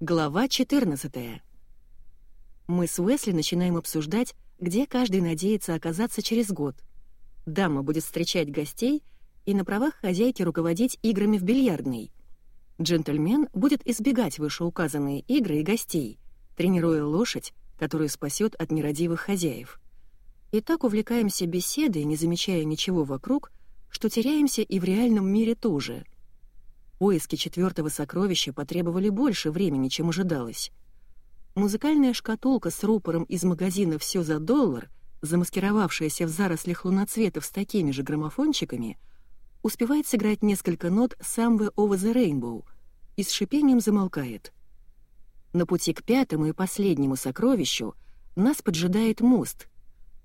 Глава 14. Мы с Уэсли начинаем обсуждать, где каждый надеется оказаться через год. Дама будет встречать гостей и на правах хозяйки руководить играми в бильярдной. Джентльмен будет избегать вышеуказанные игры и гостей, тренируя лошадь, которую спасет от нерадивых хозяев. И так увлекаемся беседой, не замечая ничего вокруг, что теряемся и в реальном мире тоже — Поиски четвертого сокровища потребовали больше времени, чем ожидалось. Музыкальная шкатулка с рупором из магазина «Все за доллар», замаскировавшаяся в зарослях луноцветов с такими же граммофончиками, успевает сыграть несколько нот «Somewhere over the Rainbow» и с шипением замолкает. На пути к пятому и последнему сокровищу нас поджидает мост,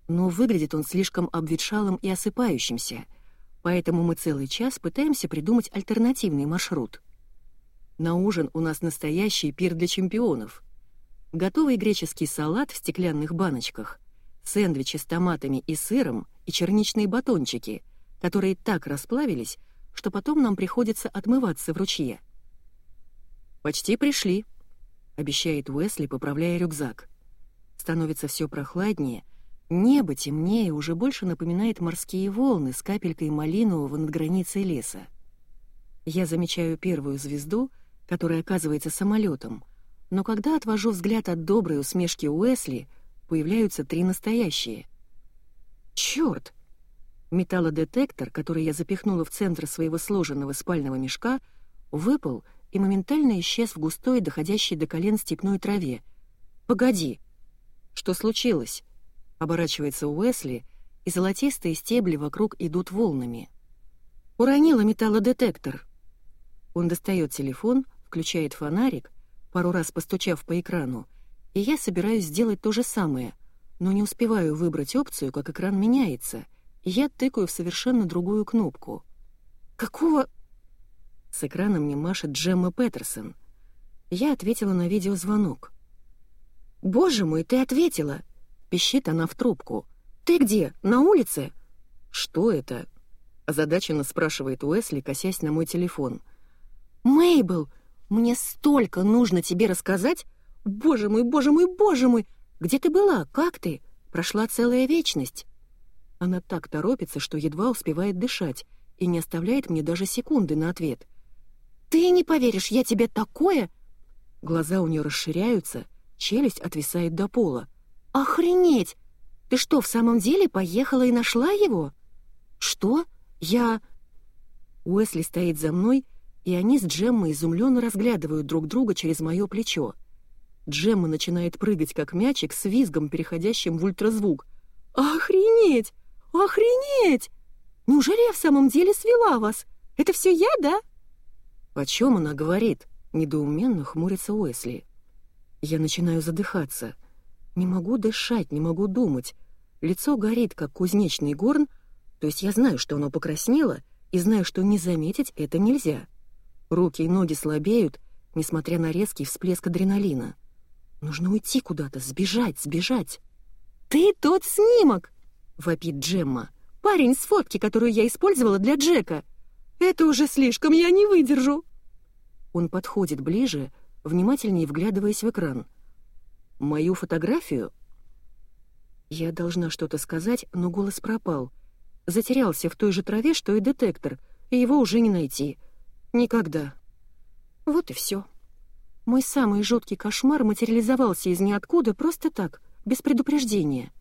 но выглядит он слишком обветшалым и осыпающимся — поэтому мы целый час пытаемся придумать альтернативный маршрут. На ужин у нас настоящий пир для чемпионов. Готовый греческий салат в стеклянных баночках, сэндвичи с томатами и сыром и черничные батончики, которые так расплавились, что потом нам приходится отмываться в ручье. «Почти пришли», — обещает Уэсли, поправляя рюкзак. Становится все прохладнее — Небо темнее уже больше напоминает морские волны с капелькой малинового над границей леса. Я замечаю первую звезду, которая оказывается самолетом, но когда отвожу взгляд от доброй усмешки Уэсли, появляются три настоящие. Черт! Металлодетектор, который я запихнула в центр своего сложенного спального мешка, выпал и моментально исчез в густой, доходящей до колен степной траве. «Погоди! Что случилось?» Оборачивается Уэсли, и золотистые стебли вокруг идут волнами. «Уронила металлодетектор!» Он достает телефон, включает фонарик, пару раз постучав по экрану, и я собираюсь сделать то же самое, но не успеваю выбрать опцию, как экран меняется, и я тыкаю в совершенно другую кнопку. «Какого...» С экрана мне машет Джемма Петерсон. Я ответила на видеозвонок. «Боже мой, ты ответила!» Пищит она в трубку. «Ты где? На улице?» «Что это?» Озадаченно спрашивает Уэсли, косясь на мой телефон. «Мейбл, мне столько нужно тебе рассказать! Боже мой, боже мой, боже мой! Где ты была? Как ты? Прошла целая вечность!» Она так торопится, что едва успевает дышать и не оставляет мне даже секунды на ответ. «Ты не поверишь, я тебе такое...» Глаза у нее расширяются, челюсть отвисает до пола. «Охренеть! Ты что, в самом деле поехала и нашла его?» «Что? Я...» Уэсли стоит за мной, и они с Джеммой изумленно разглядывают друг друга через мое плечо. Джемма начинает прыгать, как мячик, с визгом, переходящим в ультразвук. «Охренеть! Охренеть! Неужели я в самом деле свела вас? Это все я, да?» «О чем она говорит?» — недоуменно хмурится Уэсли. Я начинаю задыхаться. Не могу дышать, не могу думать. Лицо горит, как кузнечный горн, то есть я знаю, что оно покраснело, и знаю, что не заметить это нельзя. Руки и ноги слабеют, несмотря на резкий всплеск адреналина. Нужно уйти куда-то, сбежать, сбежать. «Ты тот снимок!» — вопит Джемма. «Парень с фотки, которую я использовала для Джека. Это уже слишком, я не выдержу!» Он подходит ближе, внимательнее вглядываясь в экран — Мою фотографию? Я должна что-то сказать, но голос пропал. Затерялся в той же траве, что и детектор, и его уже не найти. Никогда. Вот и все. Мой самый жуткий кошмар материализовался из ниоткуда просто так, без предупреждения.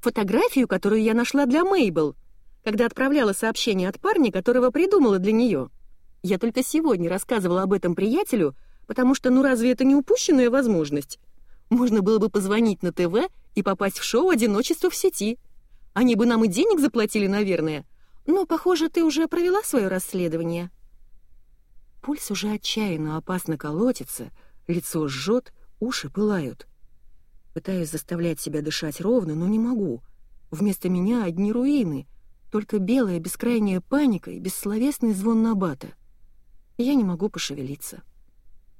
Фотографию, которую я нашла для Мейбл, когда отправляла сообщение от парня, которого придумала для нее. Я только сегодня рассказывала об этом приятелю, потому что ну разве это не упущенная возможность? Можно было бы позвонить на ТВ и попасть в шоу «Одиночество в сети». Они бы нам и денег заплатили, наверное. Но, похоже, ты уже провела свое расследование. Пульс уже отчаянно опасно колотится, лицо жжет, уши пылают. Пытаюсь заставлять себя дышать ровно, но не могу. Вместо меня одни руины, только белая бескрайняя паника и бессловесный звон набата. Я не могу пошевелиться.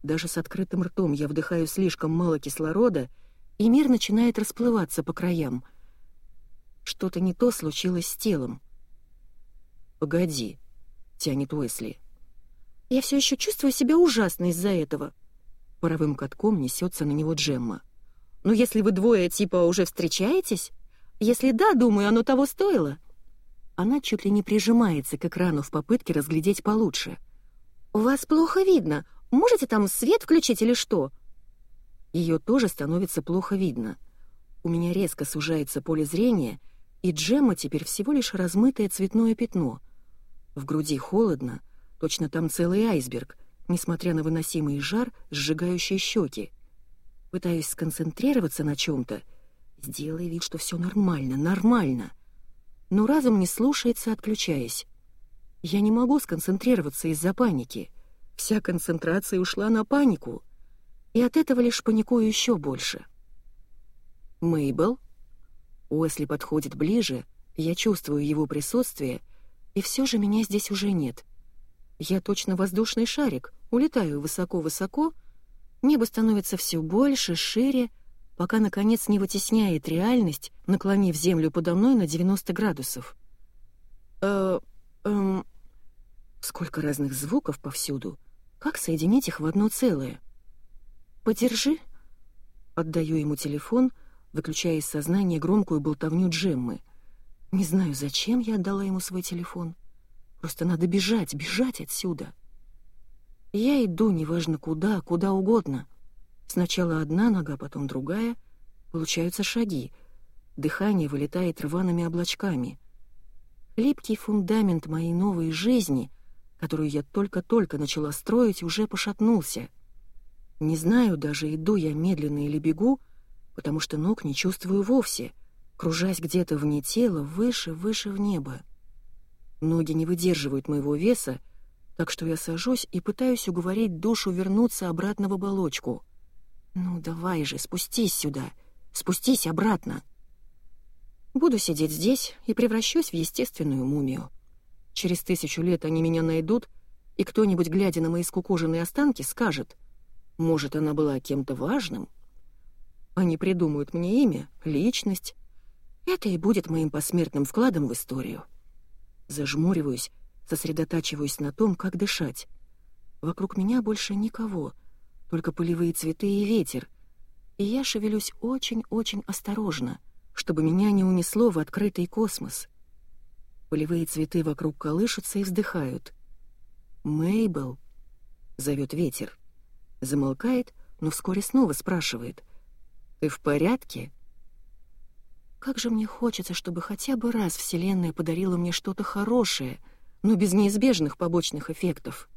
Даже с открытым ртом я вдыхаю слишком мало кислорода, и мир начинает расплываться по краям. Что-то не то случилось с телом. «Погоди», — тянет Уэсли. «Я все еще чувствую себя ужасно из-за этого». Паровым катком несется на него Джемма. «Ну, если вы двое типа уже встречаетесь? Если да, думаю, оно того стоило». Она чуть ли не прижимается к экрану в попытке разглядеть получше. «Вас плохо видно. Можете там свет включить или что?» Ее тоже становится плохо видно. У меня резко сужается поле зрения, и Джемма теперь всего лишь размытое цветное пятно. В груди холодно, точно там целый айсберг, несмотря на выносимый жар, сжигающий щеки. Пытаюсь сконцентрироваться на чем-то. Сделай вид, что все нормально, нормально. Но разум не слушается, отключаясь. Я не могу сконцентрироваться из-за паники. Вся концентрация ушла на панику. И от этого лишь паникую еще больше. Мейбл? Уэсли подходит ближе, я чувствую его присутствие, и все же меня здесь уже нет. Я точно воздушный шарик, улетаю высоко-высоко, небо становится все больше, шире, пока, наконец, не вытесняет реальность, наклонив землю подо мной на 90 градусов. Э, эм, сколько разных звуков повсюду. Как соединить их в одно целое? «Подержи». Отдаю ему телефон — выключая из сознания громкую болтовню Джеммы. Не знаю, зачем я отдала ему свой телефон. Просто надо бежать, бежать отсюда. Я иду, неважно куда, куда угодно. Сначала одна нога, потом другая. Получаются шаги. Дыхание вылетает рваными облачками. Липкий фундамент моей новой жизни, которую я только-только начала строить, уже пошатнулся. Не знаю даже, иду я медленно или бегу, потому что ног не чувствую вовсе, кружась где-то вне тела, выше, выше в небо. Ноги не выдерживают моего веса, так что я сажусь и пытаюсь уговорить душу вернуться обратно в оболочку. «Ну давай же, спустись сюда, спустись обратно!» Буду сидеть здесь и превращусь в естественную мумию. Через тысячу лет они меня найдут, и кто-нибудь, глядя на мои скукоженные останки, скажет, «Может, она была кем-то важным?» Они придумают мне имя, личность. Это и будет моим посмертным вкладом в историю. Зажмуриваюсь, сосредотачиваюсь на том, как дышать. Вокруг меня больше никого, только полевые цветы и ветер. И я шевелюсь очень-очень осторожно, чтобы меня не унесло в открытый космос. Полевые цветы вокруг колышутся и вздыхают. «Мейбл», — зовет ветер. Замолкает, но вскоре снова спрашивает. Ты в порядке?» Как же мне хочется, чтобы хотя бы раз Вселенная подарила мне что-то хорошее, но без неизбежных побочных эффектов.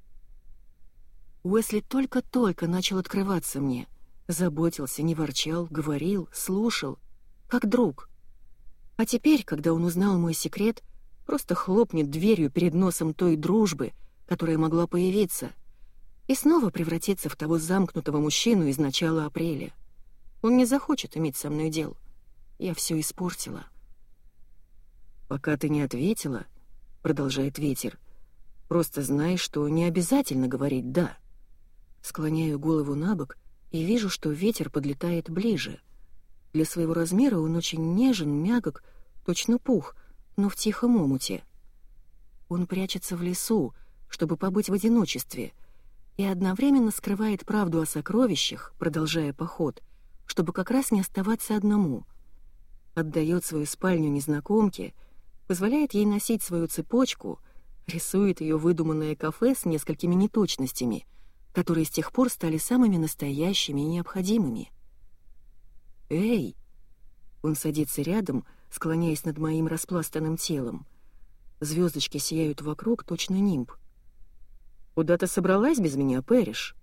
Уэсли только-только начал открываться мне. Заботился, не ворчал, говорил, слушал, как друг. А теперь, когда он узнал мой секрет, просто хлопнет дверью перед носом той дружбы, которая могла появиться, и снова превратиться в того замкнутого мужчину из начала апреля. Он не захочет иметь со мной дел. Я все испортила. «Пока ты не ответила», — продолжает ветер, — «просто знай, что не обязательно говорить «да». Склоняю голову на бок и вижу, что ветер подлетает ближе. Для своего размера он очень нежен, мягок, точно пух, но в тихом омуте. Он прячется в лесу, чтобы побыть в одиночестве, и одновременно скрывает правду о сокровищах, продолжая поход — чтобы как раз не оставаться одному. Отдает свою спальню незнакомке, позволяет ей носить свою цепочку, рисует ее выдуманное кафе с несколькими неточностями, которые с тех пор стали самыми настоящими и необходимыми. «Эй!» Он садится рядом, склоняясь над моим распластанным телом. Звездочки сияют вокруг, точно нимб. «Куда ты собралась без меня, Пэриш?»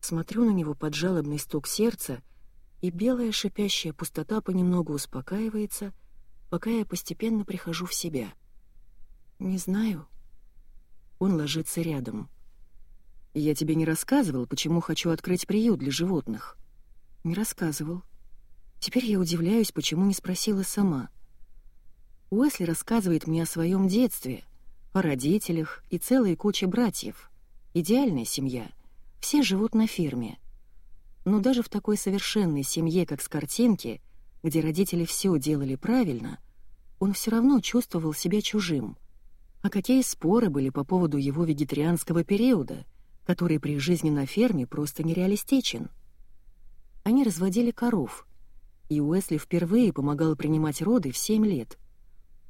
Смотрю на него под жалобный стук сердца и белая шипящая пустота понемногу успокаивается, пока я постепенно прихожу в себя. «Не знаю». Он ложится рядом. «Я тебе не рассказывал, почему хочу открыть приют для животных?» «Не рассказывал. Теперь я удивляюсь, почему не спросила сама». Уэсли рассказывает мне о своем детстве, о родителях и целой куче братьев. Идеальная семья. Все живут на ферме. Но даже в такой совершенной семье, как с картинки, где родители все делали правильно, он все равно чувствовал себя чужим. А какие споры были по поводу его вегетарианского периода, который при жизни на ферме просто нереалистичен. Они разводили коров, и Уэсли впервые помогал принимать роды в 7 лет.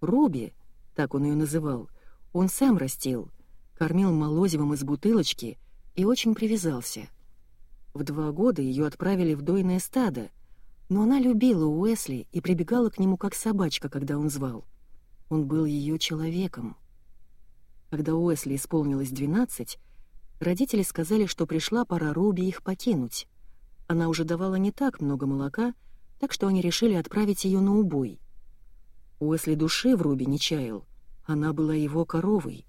Руби, так он ее называл, он сам растил, кормил молозивом из бутылочки и очень привязался. В два года ее отправили в дойное стадо, но она любила Уэсли и прибегала к нему как собачка, когда он звал. Он был ее человеком. Когда Уэсли исполнилось 12, родители сказали, что пришла пора Руби их покинуть. Она уже давала не так много молока, так что они решили отправить ее на убой. Уэсли души в Руби не чаял. Она была его коровой.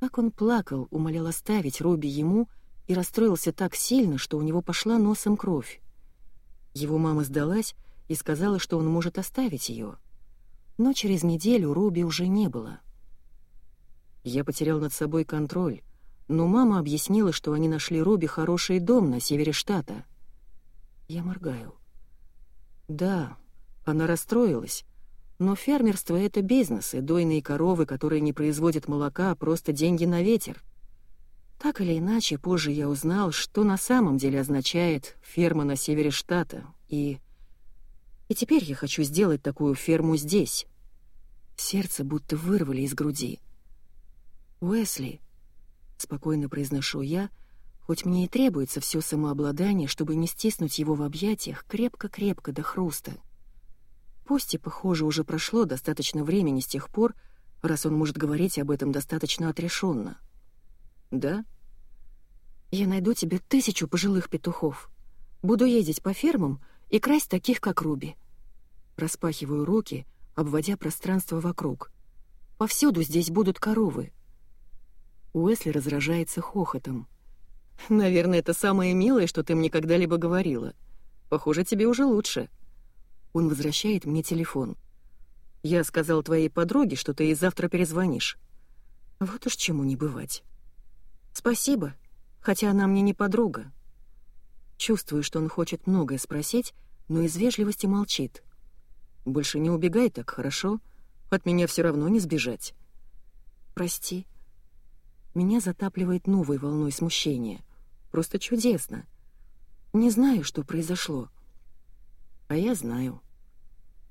Как он плакал, умолял оставить Руби ему и расстроился так сильно, что у него пошла носом кровь. Его мама сдалась и сказала, что он может оставить ее. Но через неделю Руби уже не было. Я потерял над собой контроль, но мама объяснила, что они нашли Руби хороший дом на севере штата. Я моргаю. Да, она расстроилась, но фермерство — это бизнес, и дойные коровы, которые не производят молока, просто деньги на ветер. Так или иначе, позже я узнал, что на самом деле означает «ферма на севере штата», и... И теперь я хочу сделать такую ферму здесь. Сердце будто вырвали из груди. «Уэсли», — спокойно произношу я, хоть мне и требуется все самообладание, чтобы не стиснуть его в объятиях крепко-крепко до хруста. Пусть и, похоже, уже прошло достаточно времени с тех пор, раз он может говорить об этом достаточно отрешенно. «Да?» «Я найду тебе тысячу пожилых петухов. Буду ездить по фермам и красть таких, как Руби». Распахиваю руки, обводя пространство вокруг. «Повсюду здесь будут коровы». Уэсли разражается хохотом. «Наверное, это самое милое, что ты мне когда-либо говорила. Похоже, тебе уже лучше». Он возвращает мне телефон. «Я сказал твоей подруге, что ты ей завтра перезвонишь». Вот уж чему не бывать. «Спасибо, хотя она мне не подруга». Чувствую, что он хочет многое спросить, но из вежливости молчит. «Больше не убегай так, хорошо? От меня все равно не сбежать». «Прости». Меня затапливает новой волной смущения. Просто чудесно. Не знаю, что произошло. А я знаю.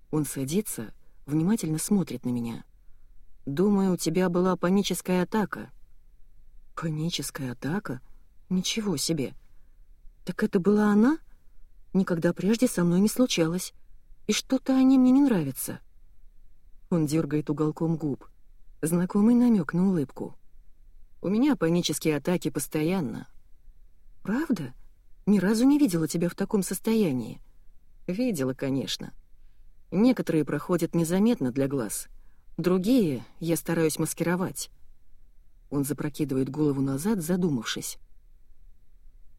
Он садится, внимательно смотрит на меня. Думаю, у тебя была паническая атака. Паническая атака? Ничего себе. Так это была она? Никогда прежде со мной не случалось. И что-то они мне не нравятся. Он дергает уголком губ. Знакомый намек на улыбку. У меня панические атаки постоянно. Правда? Ни разу не видела тебя в таком состоянии. Видела, конечно. Некоторые проходят незаметно для глаз. Другие я стараюсь маскировать. Он запрокидывает голову назад, задумавшись.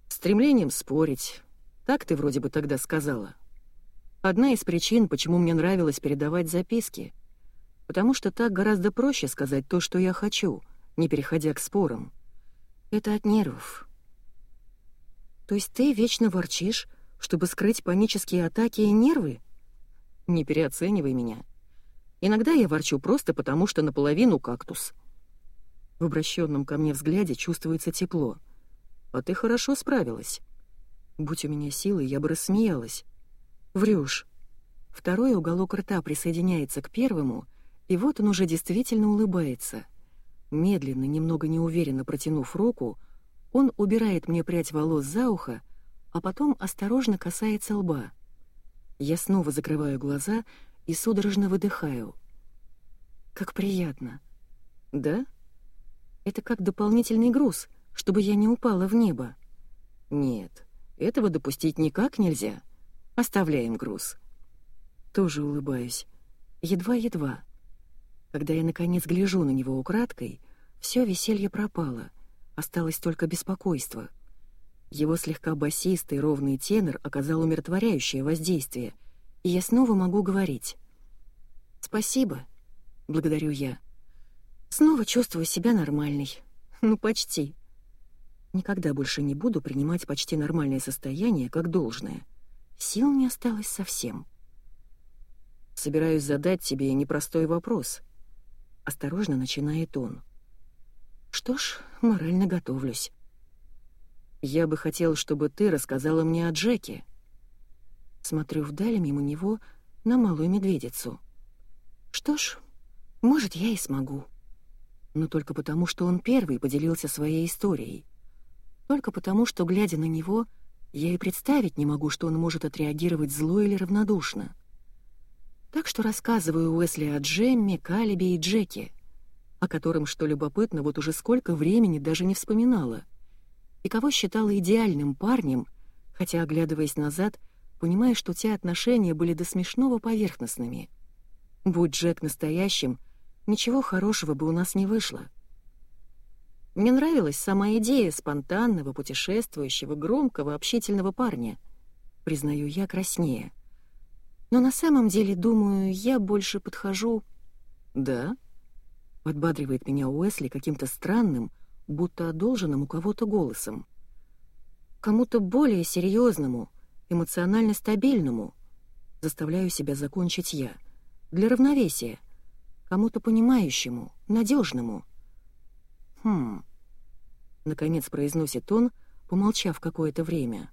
Стремлением спорить. Так ты вроде бы тогда сказала. Одна из причин, почему мне нравилось передавать записки. Потому что так гораздо проще сказать то, что я хочу, не переходя к спорам. Это от нервов. То есть ты вечно ворчишь, чтобы скрыть панические атаки и нервы? Не переоценивай меня. Иногда я ворчу просто потому, что наполовину кактус. В обращенном ко мне взгляде чувствуется тепло. А ты хорошо справилась. Будь у меня силы, я бы рассмеялась. Врешь. Второй уголок рта присоединяется к первому, и вот он уже действительно улыбается. Медленно, немного неуверенно протянув руку, он убирает мне прядь волос за ухо, а потом осторожно касается лба. Я снова закрываю глаза и судорожно выдыхаю. Как приятно. Да? Это как дополнительный груз, чтобы я не упала в небо. Нет, этого допустить никак нельзя. Оставляем груз. Тоже улыбаюсь. Едва-едва. Когда я наконец гляжу на него украдкой, все веселье пропало. Осталось только беспокойство — его слегка басистый ровный тенор оказал умиротворяющее воздействие, и я снова могу говорить. «Спасибо», — благодарю я. «Снова чувствую себя нормальной. Ну, почти. Никогда больше не буду принимать почти нормальное состояние как должное. Сил не осталось совсем». «Собираюсь задать тебе непростой вопрос», — осторожно начинает он. «Что ж, морально готовлюсь». Я бы хотел, чтобы ты рассказала мне о Джеке. Смотрю вдаль мимо него на малую медведицу. Что ж, может, я и смогу. Но только потому, что он первый поделился своей историей. Только потому, что, глядя на него, я и представить не могу, что он может отреагировать зло или равнодушно. Так что рассказываю Уэсли о Джемме, Калибе и Джеке, о котором, что любопытно, вот уже сколько времени даже не вспоминала, и кого считала идеальным парнем, хотя, оглядываясь назад, понимая, что те отношения были до смешного поверхностными. Будь Джек настоящим, ничего хорошего бы у нас не вышло. Мне нравилась сама идея спонтанного, путешествующего, громкого, общительного парня. Признаю я краснее. Но на самом деле, думаю, я больше подхожу... «Да?» — подбадривает меня Уэсли каким-то странным, будто одолженным у кого-то голосом. Кому-то более серьезному, эмоционально стабильному. Заставляю себя закончить я. Для равновесия. Кому-то понимающему, надежному. «Хм...» — наконец произносит он, помолчав какое-то время.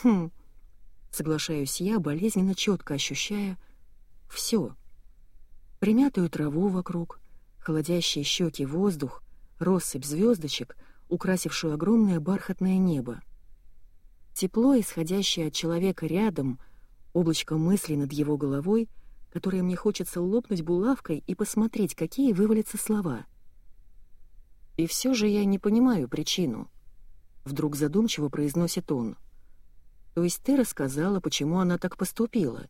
«Хм...» Соглашаюсь я, болезненно четко ощущая все. Примятую траву вокруг, холодящие щеки воздух, россыпь звездочек, украсившую огромное бархатное небо. Тепло, исходящее от человека рядом, облачко мысли над его головой, которое мне хочется лопнуть булавкой и посмотреть, какие вывалятся слова. И все же я не понимаю причину. Вдруг задумчиво произносит он. То есть ты рассказала, почему она так поступила,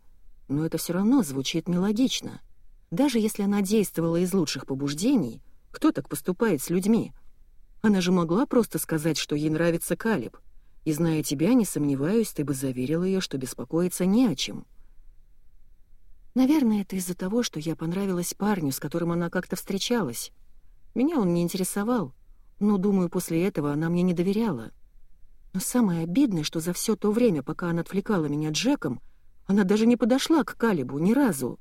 но это все равно звучит нелогично. Даже если она действовала из лучших побуждений, кто так поступает с людьми? Она же могла просто сказать, что ей нравится Калиб. И зная тебя, не сомневаюсь, ты бы заверила ее, что беспокоиться не о чем. Наверное, это из-за того, что я понравилась парню, с которым она как-то встречалась. Меня он не интересовал, но, думаю, после этого она мне не доверяла. Но самое обидное, что за все то время, пока она отвлекала меня Джеком, она даже не подошла к Калибу ни разу.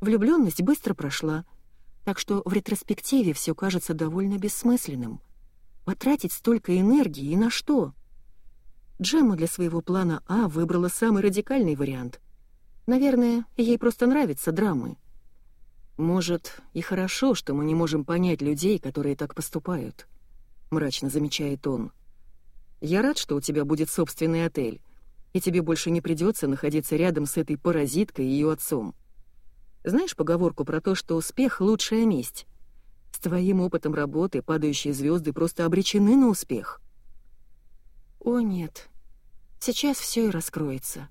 Влюбленность быстро прошла, так что в ретроспективе все кажется довольно бессмысленным. Потратить столько энергии и на что? Джемма для своего плана А выбрала самый радикальный вариант. Наверное, ей просто нравятся драмы. «Может, и хорошо, что мы не можем понять людей, которые так поступают», — мрачно замечает он. Я рад, что у тебя будет собственный отель, и тебе больше не придется находиться рядом с этой паразиткой и ее отцом. Знаешь поговорку про то, что успех — лучшая месть? С твоим опытом работы падающие звезды просто обречены на успех. О нет, сейчас все и раскроется.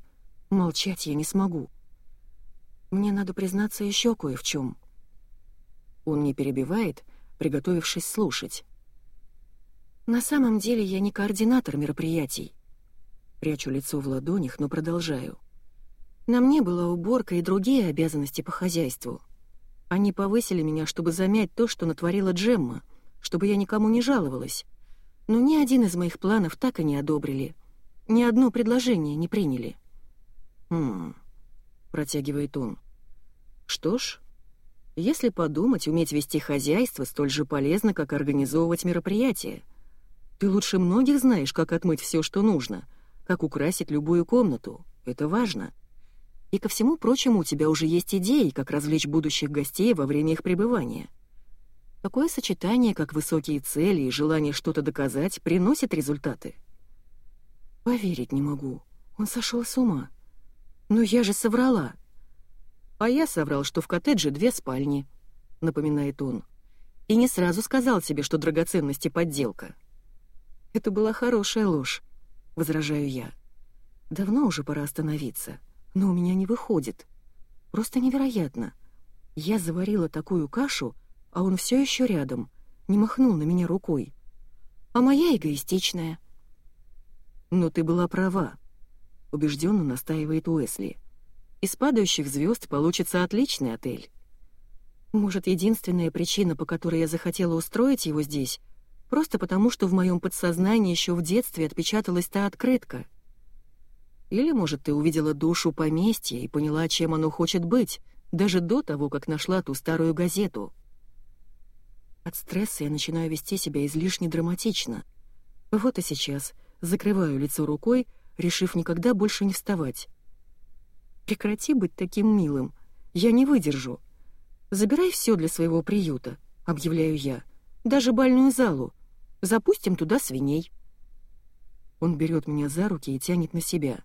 Молчать я не смогу. Мне надо признаться еще кое в чем. Он не перебивает, приготовившись слушать. На самом деле я не координатор мероприятий. Прячу лицо в ладонях, но продолжаю. На мне была уборка и другие обязанности по хозяйству. Они повысили меня, чтобы замять то, что натворила Джемма, чтобы я никому не жаловалась. Но ни один из моих планов так и не одобрили. Ни одно предложение не приняли. «Хм...» — протягивает он. «Что ж, если подумать, уметь вести хозяйство столь же полезно, как организовывать мероприятия. Ты лучше многих знаешь, как отмыть все, что нужно, как украсить любую комнату. Это важно. И ко всему прочему у тебя уже есть идеи, как развлечь будущих гостей во время их пребывания. Такое сочетание, как высокие цели и желание что-то доказать, приносит результаты. Поверить не могу. Он сошел с ума. Но я же соврала. А я соврал, что в коттедже две спальни, напоминает он. И не сразу сказал себе, что драгоценности подделка. Это была хорошая ложь, возражаю я. Давно уже пора остановиться, но у меня не выходит. Просто невероятно. Я заварила такую кашу, а он все еще рядом, не махнул на меня рукой. А моя эгоистичная. Но ты была права, убежденно настаивает Уэсли. Из падающих звезд получится отличный отель. Может, единственная причина, по которой я захотела устроить его здесь, Просто потому, что в моем подсознании еще в детстве отпечаталась та открытка. Или, может, ты увидела душу поместья и поняла, чем оно хочет быть, даже до того, как нашла ту старую газету. От стресса я начинаю вести себя излишне драматично. Вот и сейчас закрываю лицо рукой, решив никогда больше не вставать. Прекрати быть таким милым. Я не выдержу. Забирай все для своего приюта, объявляю я. Даже бальную залу. Запустим туда свиней. Он берет меня за руки и тянет на себя.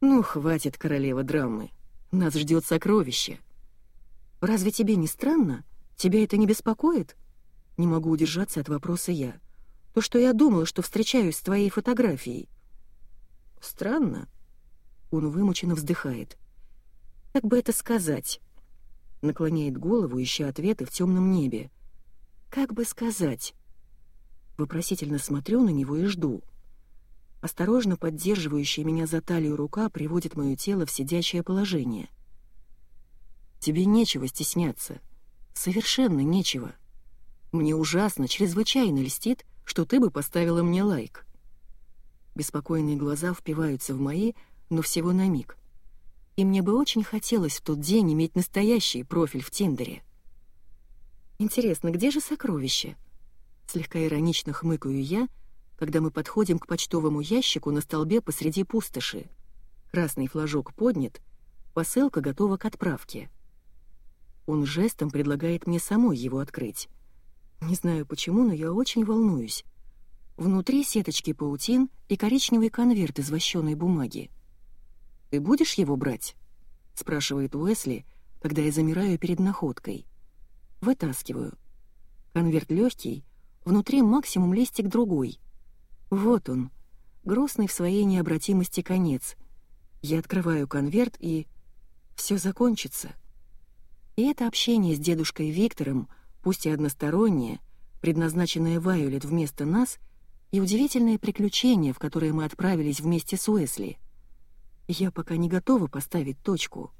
Ну, хватит, королева драмы. Нас ждет сокровище. Разве тебе не странно? Тебя это не беспокоит? Не могу удержаться от вопроса я. То, что я думала, что встречаюсь с твоей фотографией. Странно. Он вымученно вздыхает. Как бы это сказать? Наклоняет голову, ища ответы в темном небе. Как бы сказать? Вопросительно смотрю на него и жду. Осторожно поддерживающая меня за талию рука приводит мое тело в сидячее положение. Тебе нечего стесняться. Совершенно нечего. Мне ужасно, чрезвычайно льстит, что ты бы поставила мне лайк. Беспокойные глаза впиваются в мои, но всего на миг. И мне бы очень хотелось в тот день иметь настоящий профиль в Тиндере. Интересно, где же сокровище? Слегка иронично хмыкаю я, когда мы подходим к почтовому ящику на столбе посреди пустоши. Красный флажок поднят, посылка готова к отправке. Он жестом предлагает мне самой его открыть. Не знаю почему, но я очень волнуюсь. Внутри сеточки паутин и коричневый конверт из вощеной бумаги. «Ты будешь его брать?» — спрашивает Уэсли, когда я замираю перед находкой. Вытаскиваю. Конверт легкий, внутри максимум листик другой. Вот он, грустный в своей необратимости конец. Я открываю конверт и... все закончится. И это общение с дедушкой Виктором — пусть и одностороннее, предназначенное Вайолет вместо нас, и удивительное приключение, в которое мы отправились вместе с Уэсли. Я пока не готова поставить точку.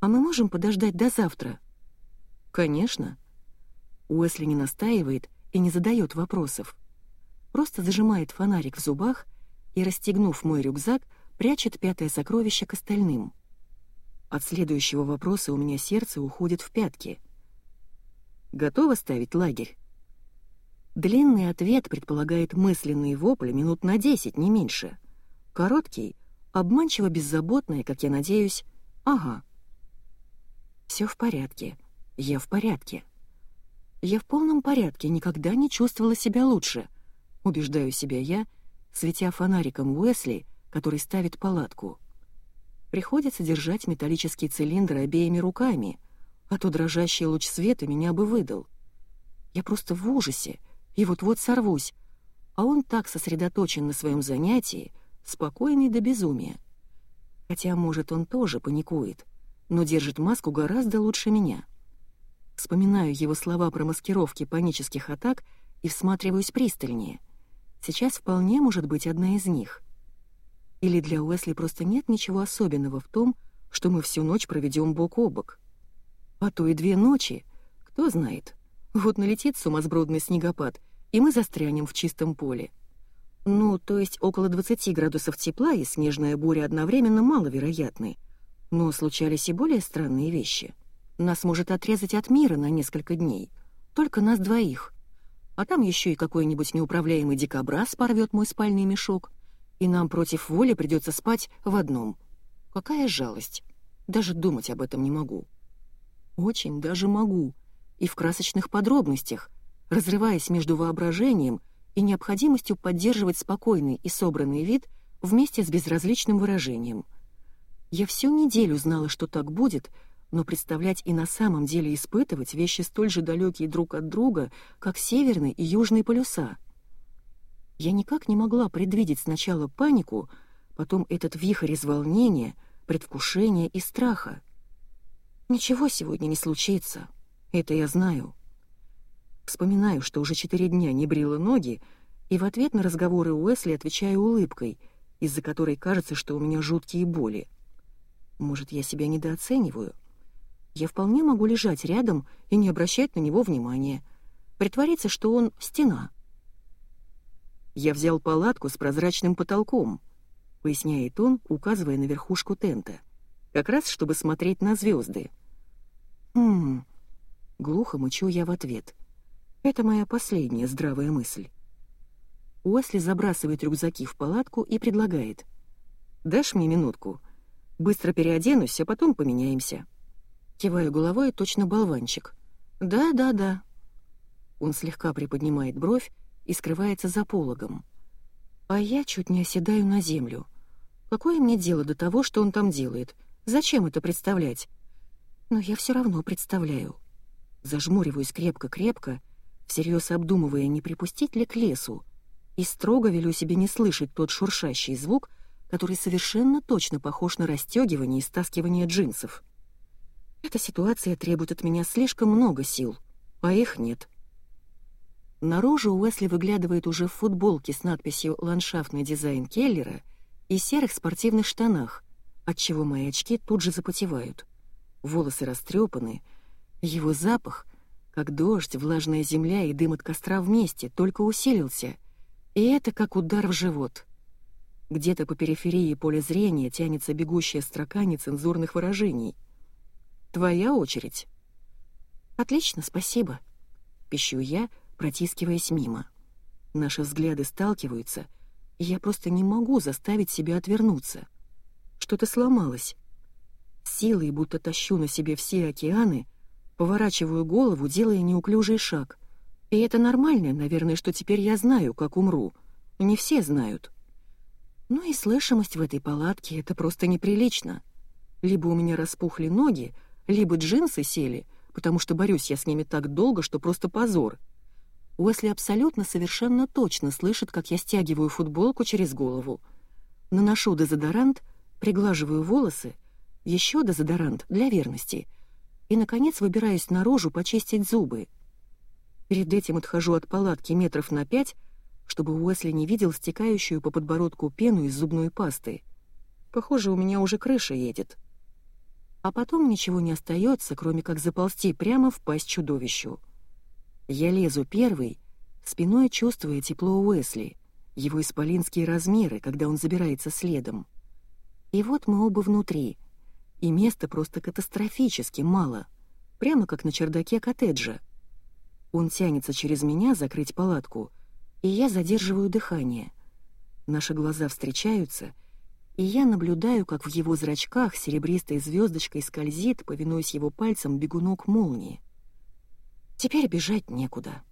А мы можем подождать до завтра? Конечно. Уэсли не настаивает и не задает вопросов. Просто зажимает фонарик в зубах и, расстегнув мой рюкзак, прячет пятое сокровище к остальным. От следующего вопроса у меня сердце уходит в пятки — Готова ставить лагерь?» Длинный ответ предполагает мысленные вопли минут на десять, не меньше. Короткий, обманчиво беззаботный, как я надеюсь, «Ага». Все в порядке. Я в порядке. Я в полном порядке, никогда не чувствовала себя лучше. Убеждаю себя я, светя фонариком Уэсли, который ставит палатку. Приходится держать металлический цилиндр обеими руками — а то дрожащий луч света меня бы выдал. Я просто в ужасе и вот-вот сорвусь, а он так сосредоточен на своем занятии, спокойный до безумия. Хотя, может, он тоже паникует, но держит маску гораздо лучше меня. Вспоминаю его слова про маскировки панических атак и всматриваюсь пристальнее. Сейчас вполне может быть одна из них. Или для Уэсли просто нет ничего особенного в том, что мы всю ночь проведем бок о бок а то и две ночи. Кто знает. Вот налетит сумасбродный снегопад, и мы застрянем в чистом поле. Ну, то есть около 20 градусов тепла и снежная буря одновременно маловероятны. Но случались и более странные вещи. Нас может отрезать от мира на несколько дней. Только нас двоих. А там еще и какой-нибудь неуправляемый дикобраз порвет мой спальный мешок, и нам против воли придется спать в одном. Какая жалость. Даже думать об этом не могу. Очень даже могу. И в красочных подробностях, разрываясь между воображением и необходимостью поддерживать спокойный и собранный вид вместе с безразличным выражением. Я всю неделю знала, что так будет, но представлять и на самом деле испытывать вещи столь же далекие друг от друга, как северный и южный полюса. Я никак не могла предвидеть сначала панику, потом этот вихрь из волнения, предвкушения и страха. Ничего сегодня не случится, это я знаю. Вспоминаю, что уже четыре дня не брила ноги, и в ответ на разговоры Уэсли отвечаю улыбкой, из-за которой кажется, что у меня жуткие боли. Может, я себя недооцениваю? Я вполне могу лежать рядом и не обращать на него внимания, притвориться, что он — стена. «Я взял палатку с прозрачным потолком», — поясняет он, указывая на верхушку тента, «как раз чтобы смотреть на звезды. «Хм...» — глухо мычу я в ответ. «Это моя последняя здравая мысль». Уэсли забрасывает рюкзаки в палатку и предлагает. «Дашь мне минутку? Быстро переоденусь, а потом поменяемся». Киваю головой, точно болванчик. «Да, да, да». Он слегка приподнимает бровь и скрывается за пологом. А я чуть не оседаю на землю. Какое мне дело до того, что он там делает? Зачем это представлять? Но я все равно представляю. Зажмуриваюсь крепко-крепко, всерьез обдумывая, не припустить ли к лесу, и строго велю себе не слышать тот шуршащий звук, который совершенно точно похож на расстегивание и стаскивание джинсов. Эта ситуация требует от меня слишком много сил, а их нет. Наружу Уэсли выглядывает уже в футболке с надписью «Ландшафтный дизайн Келлера» и серых спортивных штанах, отчего мои очки тут же запотевают. Волосы растрепаны, его запах, как дождь, влажная земля и дым от костра вместе, только усилился, и это как удар в живот. Где-то по периферии поля зрения тянется бегущая строка нецензурных выражений. «Твоя очередь». «Отлично, спасибо», — пищу я, протискиваясь мимо. Наши взгляды сталкиваются, и я просто не могу заставить себя отвернуться. Что-то сломалось. Силой, будто тащу на себе все океаны, поворачиваю голову, делая неуклюжий шаг. И это нормально, наверное, что теперь я знаю, как умру. Не все знают. Ну и слышимость в этой палатке — это просто неприлично. Либо у меня распухли ноги, либо джинсы сели, потому что борюсь я с ними так долго, что просто позор. Уэсли абсолютно совершенно точно слышит, как я стягиваю футболку через голову. Наношу дезодорант, приглаживаю волосы, еще дезодорант для верности и, наконец, выбираюсь наружу почистить зубы. Перед этим отхожу от палатки метров на пять, чтобы Уэсли не видел стекающую по подбородку пену из зубной пасты. Похоже, у меня уже крыша едет. А потом ничего не остается, кроме как заползти прямо в пасть чудовищу. Я лезу первый, спиной чувствуя тепло Уэсли, его исполинские размеры, когда он забирается следом. И вот мы оба внутри, и места просто катастрофически мало, прямо как на чердаке коттеджа. Он тянется через меня закрыть палатку, и я задерживаю дыхание. Наши глаза встречаются, и я наблюдаю, как в его зрачках серебристой звездочкой скользит, повинуясь его пальцам, бегунок молнии. Теперь бежать некуда.